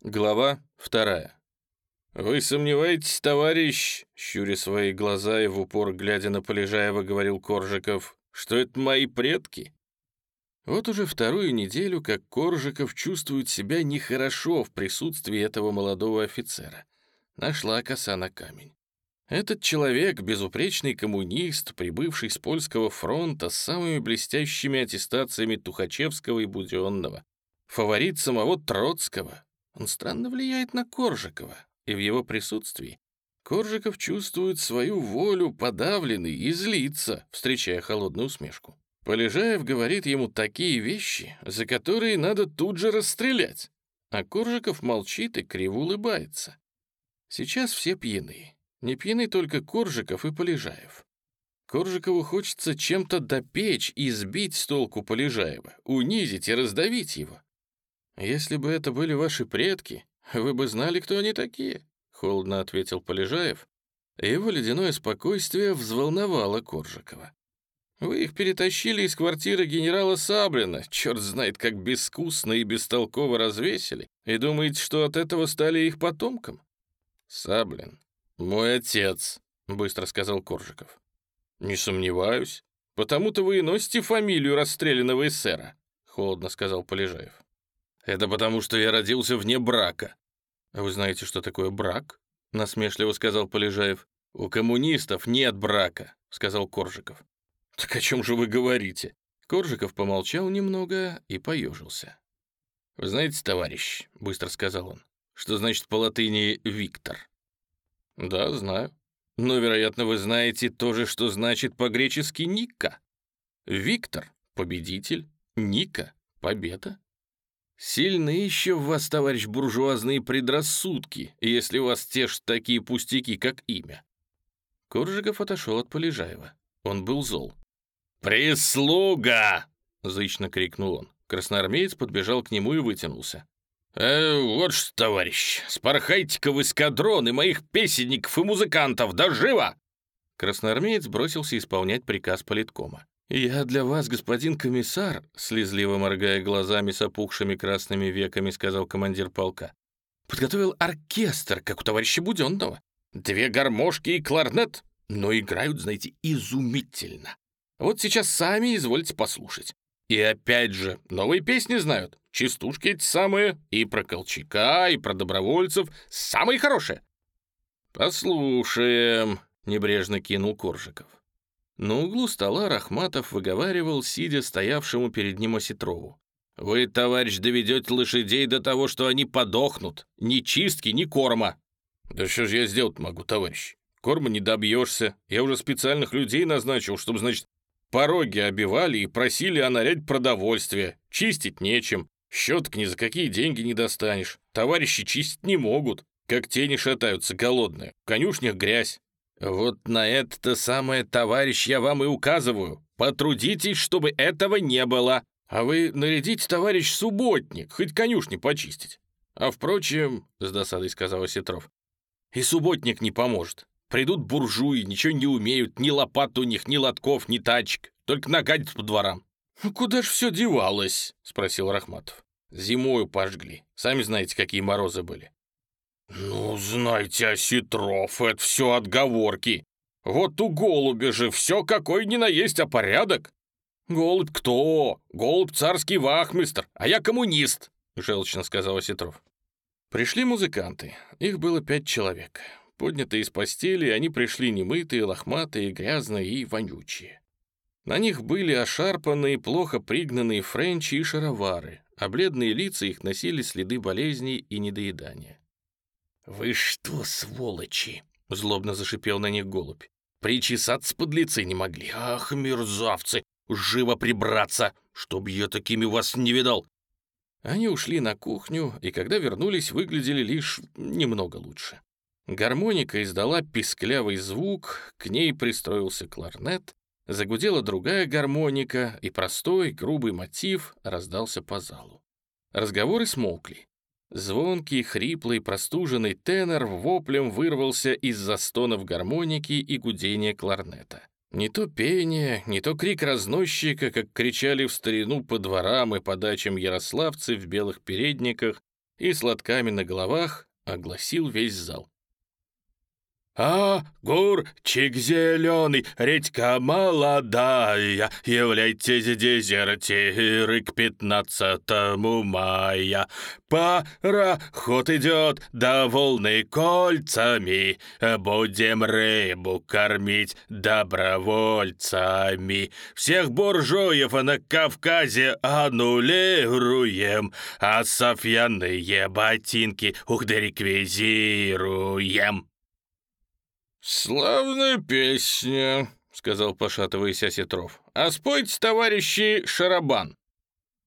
Глава вторая. «Вы сомневаетесь, товарищ?» — щуря свои глаза и в упор глядя на Полежаева, говорил Коржиков, «что это мои предки?» Вот уже вторую неделю, как Коржиков чувствует себя нехорошо в присутствии этого молодого офицера. Нашла коса на камень. Этот человек — безупречный коммунист, прибывший с польского фронта с самыми блестящими аттестациями Тухачевского и Буденного. Фаворит самого Троцкого. Он странно влияет на Коржикова, и в его присутствии Коржиков чувствует свою волю подавленный и злится, встречая холодную усмешку. Полежаев говорит ему такие вещи, за которые надо тут же расстрелять. А Коржиков молчит и криво улыбается. Сейчас все пьяны. Не пьяны только Коржиков и Полежаев. Коржикову хочется чем-то допечь и сбить с толку Полежаева, унизить и раздавить его. «Если бы это были ваши предки, вы бы знали, кто они такие», — холодно ответил Полежаев. Его ледяное спокойствие взволновало Коржикова. «Вы их перетащили из квартиры генерала Саблина, черт знает, как безвкусно и бестолково развесили, и думаете, что от этого стали их потомком?» «Саблин «Мой отец», — быстро сказал Коржиков. «Не сомневаюсь. Потому-то вы и носите фамилию расстрелянного эсера», — холодно сказал Полежаев. «Это потому, что я родился вне брака». «А «Вы знаете, что такое брак?» — насмешливо сказал Полежаев. «У коммунистов нет брака», — сказал Коржиков. «Так о чем же вы говорите?» Коржиков помолчал немного и поежился. «Вы знаете, товарищ», — быстро сказал он, — «что значит по латыни «Виктор»?» «Да, знаю. Но, вероятно, вы знаете то же, что значит по-гречески «Ника». Виктор — победитель, Ника — победа. Сильны еще в вас, товарищ, буржуазные предрассудки, если вас тешат такие пустяки, как имя». Коржиков отошел от Полежаева. Он был зол. «Прислуга!» — зычно крикнул он. Красноармеец подбежал к нему и вытянулся. «Э, вот что, товарищ, спорхайте-ка в эскадрон и моих песенников и музыкантов, да живо!» Красноармеец бросился исполнять приказ политкома. «Я для вас, господин комиссар», — слезливо моргая глазами с опухшими красными веками, сказал командир полка, «подготовил оркестр, как у товарища Буденного. Две гармошки и кларнет, но играют, знаете, изумительно. Вот сейчас сами извольте послушать. И опять же, новые песни знают. Частушки эти самые, и про Колчака, и про добровольцев. Самые хорошие. «Послушаем», — небрежно кинул Коржиков. На углу стола Рахматов выговаривал, сидя стоявшему перед ним Осетрову. «Вы, товарищ, доведете лошадей до того, что они подохнут. Ни чистки, ни корма». «Да что же я сделать могу, товарищ? Корма не добьешься. Я уже специальных людей назначил, чтобы, значит, Пороги обивали и просили онарять продовольствие. Чистить нечем. Щеток ни за какие деньги не достанешь. Товарищи чистить не могут. Как тени шатаются голодные. В конюшнях грязь. Вот на это-то самое, товарищ, я вам и указываю. Потрудитесь, чтобы этого не было. А вы нарядите, товарищ, субботник, хоть конюшни почистить. А впрочем, — с досадой сказал Осетров, — и субботник не поможет. Придут буржуи, ничего не умеют, ни лопат у них, ни лотков, ни тачек, только нагадят по дворам. «Ну куда ж все девалось?» — спросил Рахматов. «Зимою пожгли. Сами знаете, какие морозы были». «Ну, знаете, Осетров, это все отговорки. Вот у голубя же все какой ни на есть, а порядок. Голубь кто? Голубь царский вахмистр, а я коммунист», — желчно сказал Осетров. Пришли музыканты. Их было пять человек. Поднятые из постели, они пришли немытые, лохматые, грязные и вонючие. На них были ошарпанные, плохо пригнанные френчи и шаровары, а бледные лица их носили следы болезней и недоедания. «Вы что, сволочи!» — злобно зашипел на них голубь. «Причесаться подлецы не могли. Ах, мерзавцы! Живо прибраться, чтоб я такими вас не видал!» Они ушли на кухню, и когда вернулись, выглядели лишь немного лучше. Гармоника издала писклявый звук, к ней пристроился кларнет, загудела другая гармоника, и простой, грубый мотив раздался по залу. Разговоры смолкли. Звонкий, хриплый, простуженный тенор воплем вырвался из-за стонов гармоники и гудения кларнета. Не то пение, не то крик разносчика, как кричали в старину по дворам и по дачам ярославцы в белых передниках, и с лотками на головах огласил весь зал. «Огурчик зеленый, редька молодая, Являйтесь дезертиры к пятнадцатому мая. Пароход идет, да волны кольцами, Будем рыбу кормить добровольцами. Всех буржуев на Кавказе аннулируем, А софьяные ботинки, ух да реквизируем». «Славная песня», — сказал, пошатываясь Осетров. «А спойте, товарищи, шарабан».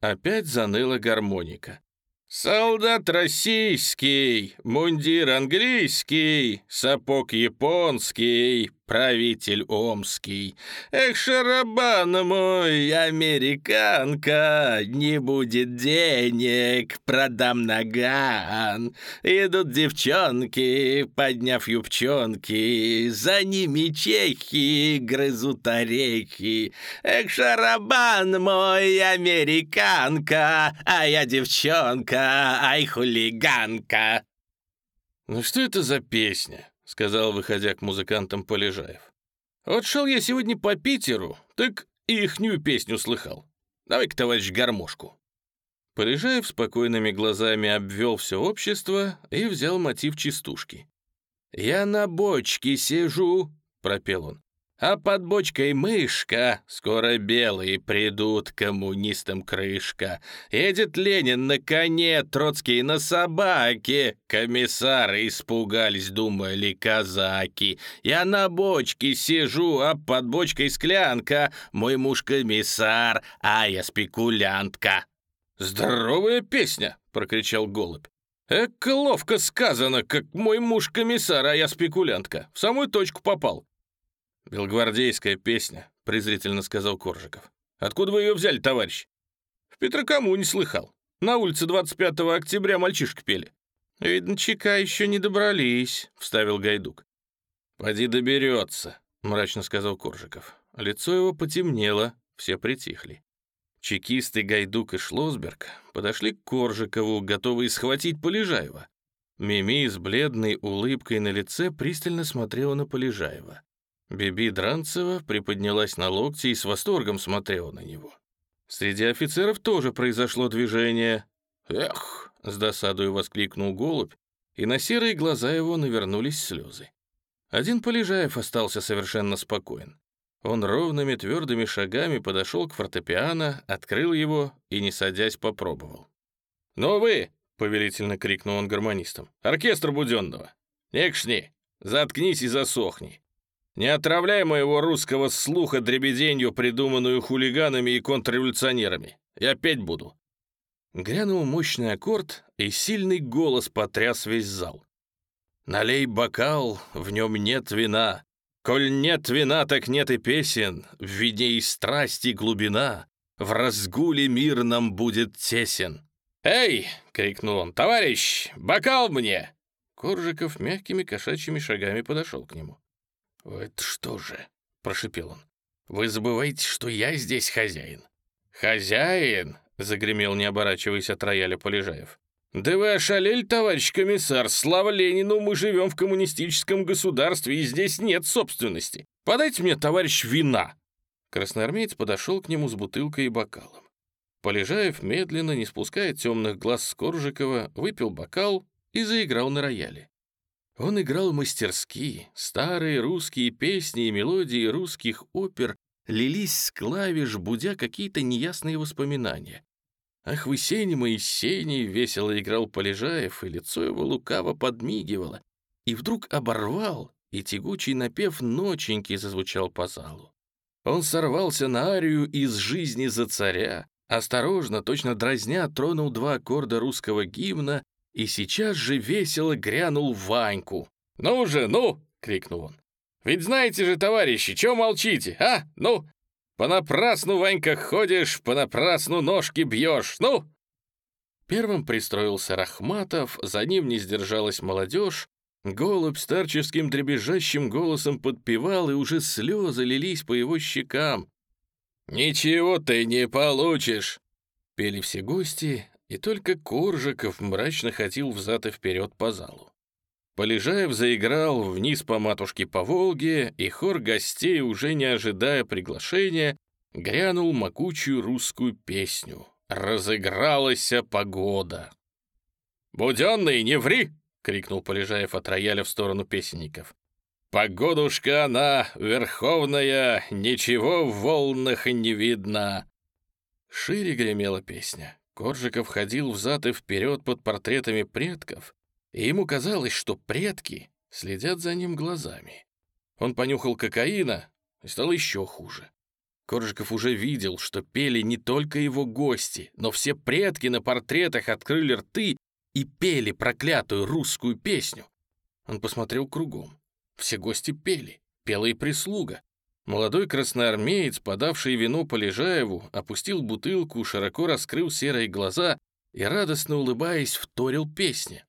Опять заныла гармоника. «Солдат российский, мундир английский, сапог японский, правитель омский. Эх, шарабан мой, американка, не будет денег, продам наган. Идут девчонки, подняв юбчонки, за ними чехи грызут орехи. Эх, шарабан мой, американка, а я девчонка, ай, хулиганка. Ну что это за песня? — сказал, выходя к музыкантам Полежаев. «Вот шел я сегодня по Питеру, так и ихнюю песню слыхал. Давай-ка, товарищ, гармошку». Полежаев спокойными глазами обвел все общество и взял мотив частушки. «Я на бочке сижу», — пропел он. А под бочкой мышка, скоро белые придут, коммунистам крышка. Едет Ленин на коне, Троцкий на собаке. Комиссары испугались, думали казаки. Я на бочке сижу, а под бочкой склянка. Мой муж комиссар, а я спекулянтка. «Здоровая песня!» — прокричал голубь. «Эк, ловко сказано, как мой муж комиссар, а я спекулянтка. В самую точку попал. «Белгвардейская песня», — презрительно сказал Коржиков. «Откуда вы ее взяли, товарищ?» «В Петрокому не слыхал. На улице 25 октября мальчишки пели». «Видно, ЧК еще не добрались», — вставил Гайдук. «Поди доберется», — мрачно сказал Коржиков. Лицо его потемнело, все притихли. Чекисты Гайдук и Шлосберг подошли к Коржикову, готовые схватить Полежаева. Мими с бледной улыбкой на лице пристально смотрела на Полежаева. Биби Дранцева приподнялась на локти и с восторгом смотрела на него. Среди офицеров тоже произошло движение. «Эх!» — с досадой воскликнул голубь, и на серые глаза его навернулись слезы. Один Полежаев остался совершенно спокоен. Он ровными твердыми шагами подошел к фортепиано, открыл его и, не садясь, попробовал. «Ну вы!» — повелительно крикнул он гармонистам. «Оркестр Буденного! Некшни! Заткнись и засохни! Не отравляй моего русского слуха дребеденью, придуманную хулиганами и контрреволюционерами. Я петь буду». Грянул мощный аккорд, и сильный голос потряс весь зал. «Налей бокал, в нем нет вина. Коль нет вина, так нет и песен. В вине и страсти глубина. В разгуле мир нам будет тесен». «Эй!» — крикнул он. «Товарищ, бокал мне!» Коржиков мягкими кошачьими шагами подошел к нему. «Это что же?» — прошипел он. «Вы забываете, что я здесь хозяин». «Хозяин?» — загремел, не оборачиваясь от рояля Полежаев. «Да вы ошалели, товарищ комиссар! Слава Ленину, мы живем в коммунистическом государстве, и здесь нет собственности. Подайте мне, товарищ, вина!» Красноармеец подошел к нему с бутылкой и бокалом. Полежаев, медленно, не спуская темных глаз с Коржикова, выпил бокал и заиграл на рояле. Он играл мастерски, старые русские песни и мелодии русских опер лились с клавиш, будя какие-то неясные воспоминания. Ах, вы сени мои сени, весело играл Полежаев, и лицо его лукаво подмигивало, и вдруг оборвал, и тягучий напев ноченьки зазвучал по залу. Он сорвался на арию из жизни за царя, осторожно, точно дразня, тронул два аккорда русского гимна и сейчас же весело грянул Ваньку. «Ну же, ну!» — крикнул он. «Ведь знаете же, товарищи, чего молчите, а? Ну! Понапрасну, Ванька, ходишь, понапрасну ножки бьешь, ну!» Первым пристроился Рахматов, за ним не сдержалась молодежь, Голубь старческим дребезжащим голосом подпевал, и уже слезы лились по его щекам. «Ничего ты не получишь!» Пели все гости, и только Коржиков мрачно ходил взад и вперед по залу. Полежаев заиграл вниз по матушке по Волге, и хор гостей, уже не ожидая приглашения, грянул могучую русскую песню. Разыгралась погода. «Буденный, не ври!» — крикнул Полежаев от рояля в сторону песенников. «Погодушка она, верховная, ничего в волнах не видно!» Шире гремела песня. Коржиков ходил взад и вперед под портретами предков, и ему казалось, что предки следят за ним глазами. Он понюхал кокаина и стало еще хуже. Коржиков уже видел, что пели не только его гости, но все предки на портретах открыли рты и пели проклятую русскую песню. Он посмотрел кругом. Все гости пели, пела и прислуга. Молодой красноармеец, подавший вино Полежаеву, опустил бутылку, широко раскрыл серые глаза и, радостно улыбаясь, вторил песне.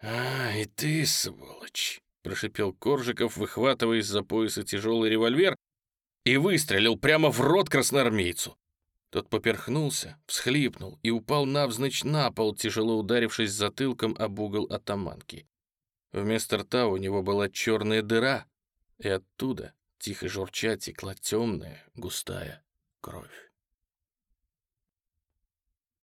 «А, и ты, сволочь!» — прошипел Коржиков, выхватывая из-за пояса тяжелый револьвер и выстрелил прямо в рот красноармейцу. Тот поперхнулся, всхлипнул и упал навзничь на пол, тяжело ударившись затылком об угол атаманки. Вместо рта у него была черная дыра, и оттуда, тихо журча, текла темная, густая кровь.